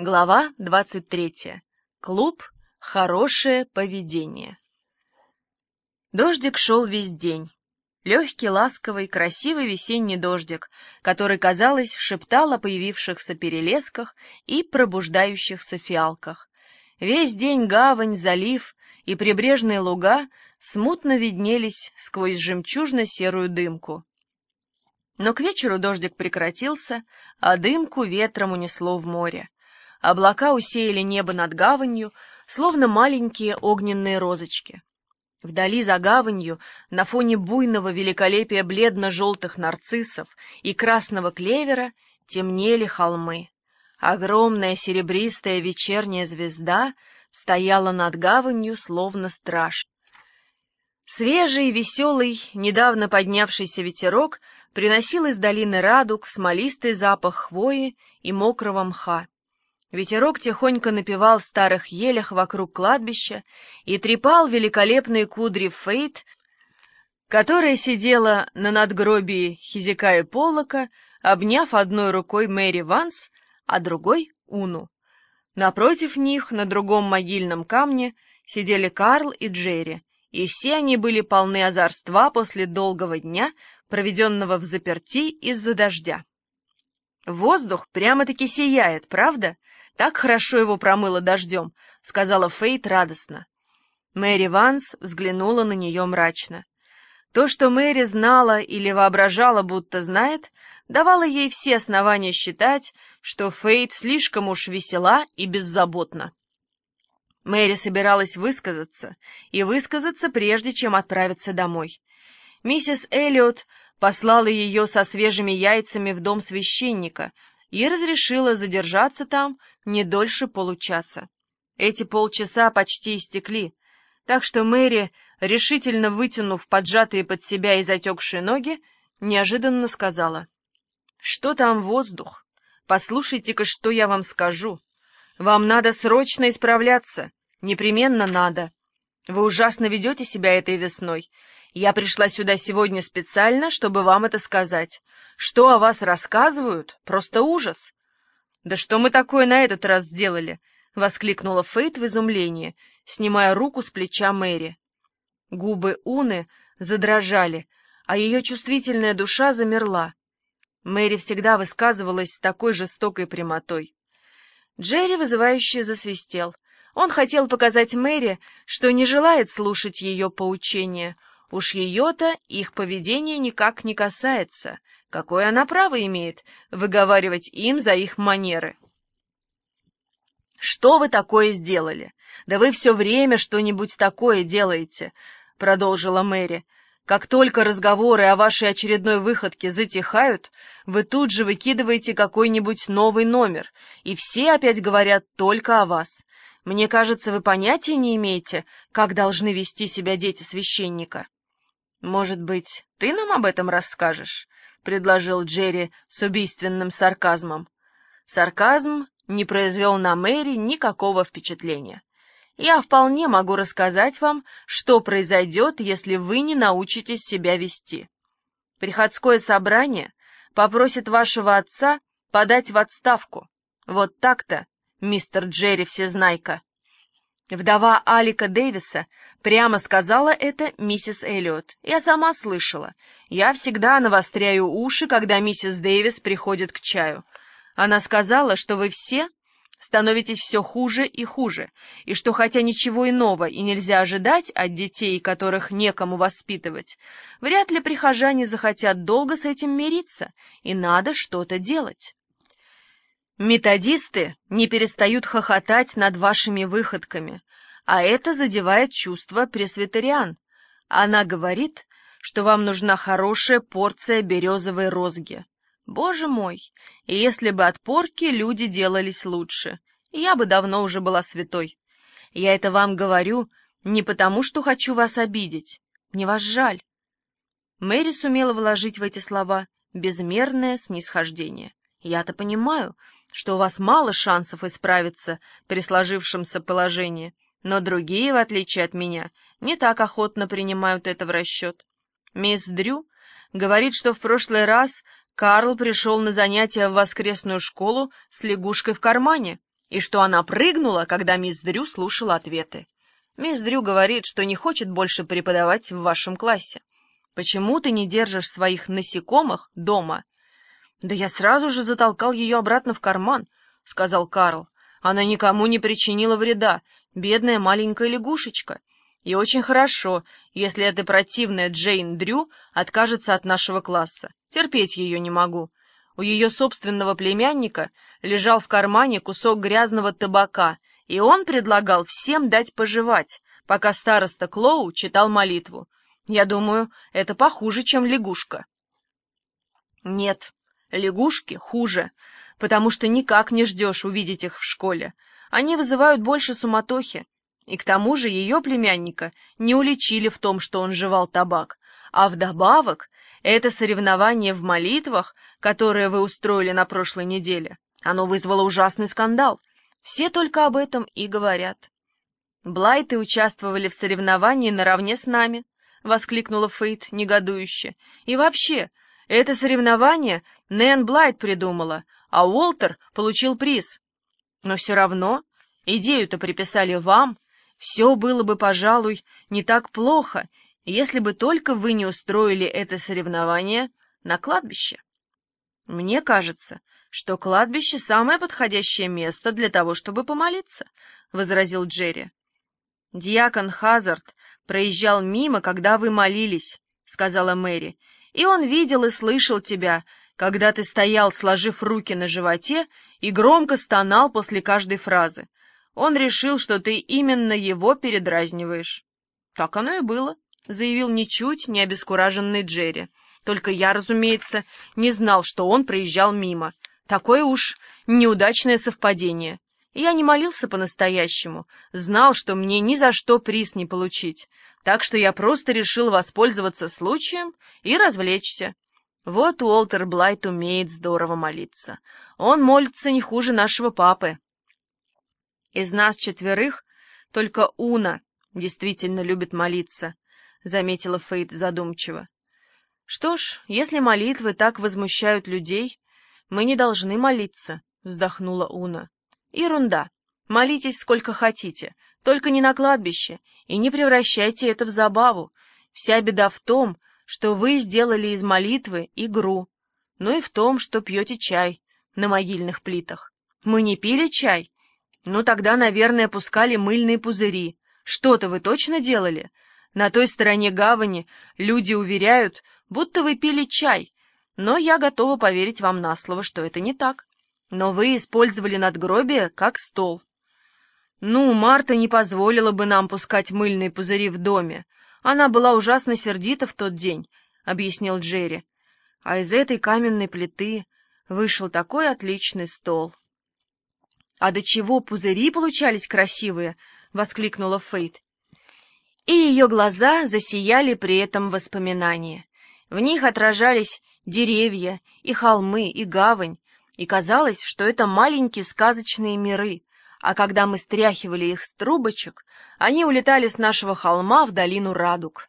Глава 23. Клуб «Хорошее поведение». Дождик шел весь день. Легкий, ласковый, красивый весенний дождик, который, казалось, шептал о появившихся перелесках и пробуждающихся фиалках. Весь день гавань, залив и прибрежные луга смутно виднелись сквозь жемчужно-серую дымку. Но к вечеру дождик прекратился, а дымку ветром унесло в море. Облака усеяли небо над гаванью, словно маленькие огненные розочки. Вдали за гаванью, на фоне буйного великолепия бледно-желтых нарциссов и красного клевера, темнели холмы. Огромная серебристая вечерняя звезда стояла над гаванью, словно страж. Свежий, веселый, недавно поднявшийся ветерок приносил из долины радуг смолистый запах хвои и мокрого мха. Ветерок тихонько напевал в старых елях вокруг кладбища и трепал великолепные кудри Фейт, которая сидела на надгробии Хизикая Полока, обняв одной рукой Мэри Ванс, а другой — Уну. Напротив них, на другом могильном камне, сидели Карл и Джерри, и все они были полны озорства после долгого дня, проведенного в заперти из-за дождя. Воздух прямо-таки сияет, правда? Так хорошо его промыло дождем, сказала Фейт радостно. Мэри Ванс взглянула на нее мрачно. То, что Мэри знала или воображала, будто знает, давало ей все основания считать, что Фейт слишком уж весела и беззаботна. Мэри собиралась высказаться, и высказаться прежде, чем отправиться домой. Миссис Эллиот послала ее со свежими яйцами в дом священника и разрешила задержаться там не дольше получаса. Эти полчаса почти истекли, так что Мэри, решительно вытянув поджатые под себя и затекшие ноги, неожиданно сказала. «Что там воздух? Послушайте-ка, что я вам скажу. Вам надо срочно исправляться, непременно надо. Вы ужасно ведете себя этой весной, я пришла сюда сегодня специально, чтобы вам это сказать. Что о вас рассказывают? Просто ужас. Да что мы такое на этот раз сделали? Воскликнула Фейт в изумлении, снимая руку с плеча Мэри. Губы Уны задрожали, а ее чувствительная душа замерла. Мэри всегда высказывалась с такой жестокой прямотой. Джерри вызывающе засвистел. Он хотел показать Мэри, что не желает слушать ее поучения — Уж ее-то их поведение никак не касается. Какое она право имеет выговаривать им за их манеры? «Что вы такое сделали? Да вы все время что-нибудь такое делаете», — продолжила Мэри. «Как только разговоры о вашей очередной выходке затихают, вы тут же выкидываете какой-нибудь новый номер, и все опять говорят только о вас. Мне кажется, вы понятия не имеете, как должны вести себя дети священника». «Может быть, ты нам об этом расскажешь?» — предложил Джерри с убийственным сарказмом. Сарказм не произвел на Мэри никакого впечатления. «Я вполне могу рассказать вам, что произойдет, если вы не научитесь себя вести. Приходское собрание попросит вашего отца подать в отставку. Вот так-то, мистер Джерри Всезнайка». Вдова Алика Дэвиса прямо сказала это миссис Эллиот. Я сама слышала. Я всегда навостряю уши, когда миссис Дэвис приходит к чаю. Она сказала, что вы все становитесь все хуже и хуже, и что хотя ничего иного и нельзя ожидать от детей, которых некому воспитывать, вряд ли прихожане захотят долго с этим мириться, и надо что-то делать. Методисты не перестают хохотать над вашими выходками, а это задевает чувства пресвитериан. Она говорит, что вам нужна хорошая порция березовой розги. Боже мой, если бы от порки люди делались лучше, я бы давно уже была святой. Я это вам говорю не потому, что хочу вас обидеть. Мне вас жаль. Мэри сумела вложить в эти слова безмерное снисхождение. Я-то понимаю, что у вас мало шансов исправиться при сложившемся положении, но другие, в отличие от меня, не так охотно принимают это в расчет. Мисс Дрю говорит, что в прошлый раз Карл пришел на занятия в воскресную школу с лягушкой в кармане и что она прыгнула, когда мисс Дрю слушала ответы. Мисс Дрю говорит, что не хочет больше преподавать в вашем классе. Почему ты не держишь своих насекомых дома? Да я сразу же затолкал ее обратно в карман, — сказал Карл. Она никому не причинила вреда, бедная маленькая лягушечка. И очень хорошо, если эта противная Джейн Дрю откажется от нашего класса. Терпеть ее не могу. У ее собственного племянника лежал в кармане кусок грязного табака, и он предлагал всем дать пожевать, пока староста Клоу читал молитву. Я думаю, это похуже, чем лягушка. Нет, лягушки хуже, потому что никак не ждешь увидеть их в школе. Они вызывают больше суматохи. И к тому же ее племянника не уличили в том, что он жевал табак. А вдобавок это соревнование в молитвах, которое вы устроили на прошлой неделе, оно вызвало ужасный скандал. Все только об этом и говорят. «Блайты участвовали в соревновании наравне с нами», — воскликнула Фейт негодующе. «И вообще, это соревнование Нэн Блайт придумала, а Уолтер получил приз. Но все равно идею-то приписали вам. Все было бы, пожалуй, не так плохо, если бы только вы не устроили это соревнование на кладбище. Мне кажется, что кладбище — самое подходящее место для того, чтобы помолиться, — возразил Джерри. Диакон Хазард проезжал мимо, когда вы молились, — сказала Мэри, — и он видел и слышал тебя, когда ты стоял, сложив руки на животе, и громко стонал после каждой фразы. Он решил, что ты именно его передразниваешь. Так оно и было. — заявил ничуть не обескураженный Джерри. «Только я, разумеется, не знал, что он проезжал мимо. Такое уж неудачное совпадение. Я не молился по-настоящему, знал, что мне ни за что приз не получить, так что я просто решил воспользоваться случаем и развлечься. Вот Уолтер Блайт умеет здорово молиться. Он молится не хуже нашего папы. Из нас четверых только Уна действительно любит молиться, — заметила Фейт задумчиво. «Что ж, если молитвы так возмущают людей, мы не должны молиться», — вздохнула Уна. «Ерунда. Молитесь сколько хотите, только не на кладбище, и не превращайте это в забаву. Вся беда в том, что вы сделали из молитвы игру, ну и в том, что пьете чай на могильных плитах. Мы не пили чай? Ну тогда, наверное, пускали мыльные пузыри. Что-то вы точно делали?» На той стороне гавани люди уверяют, будто вы пили чай, но я готова поверить вам на слово, что это не так. Но вы использовали надгробие как стол. Ну, Марта не позволила бы нам пускать мыльные пузыри в доме. Она была ужасно сердита в тот день, — объяснил Джерри. А из этой каменной плиты вышел такой отличный стол. — А до чего пузыри получались красивые! — воскликнула Фейт и ее глаза засияли при этом воспоминания. В них отражались деревья, и холмы, и гавань, и казалось, что это маленькие сказочные миры, а когда мы стряхивали их с трубочек, они улетали с нашего холма в долину радуг.